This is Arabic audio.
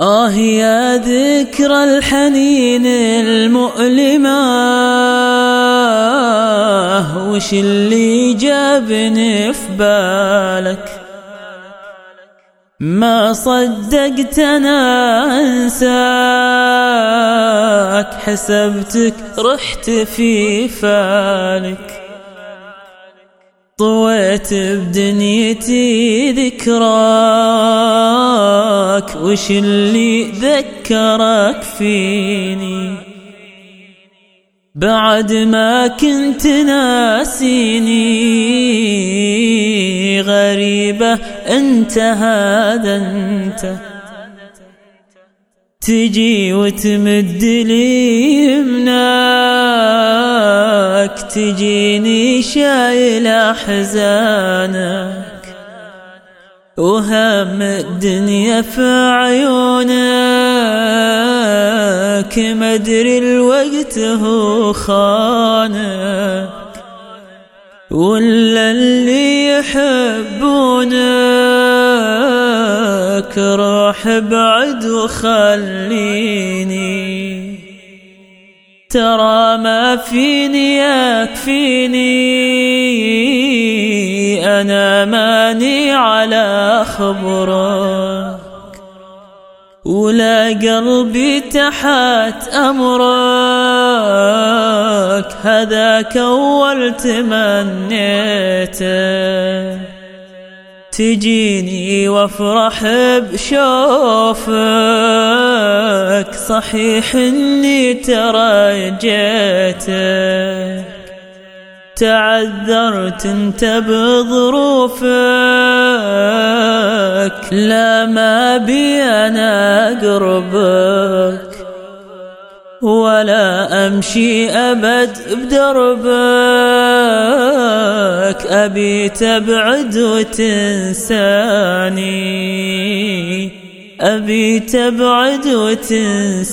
آه يا ذكرى الحنين المؤلمة. وش اللي جابني في بالك؟ ما صدقت أنا أنساك حسبتك رحت في فالك. طويت بدنيتي ذكراك وش اللي ذكرك فيني؟ بعد ما كنت ناسيني غريبة أنت هذا أنت. تجي وتمد لي يمناك. تجيني شايل أحزانك وهم الدنيا في عيونك. ما أدري الوقت هو خانك ولا اللي يحبونك. روح بعد وخليني ترى ما فيني يكفيني. أنا ماني على خبرك. ولا قلبي تحت أمرك. هذاك أول تمنيته تجيني وافرح بشوفك صحيح إني ترجيتك تعذرت أنت بظروفك لا ما بي أنا أقربك. ولا أمشي أبد بدربك أبي تبعد وتنساني. أبي تبعد وتنساني.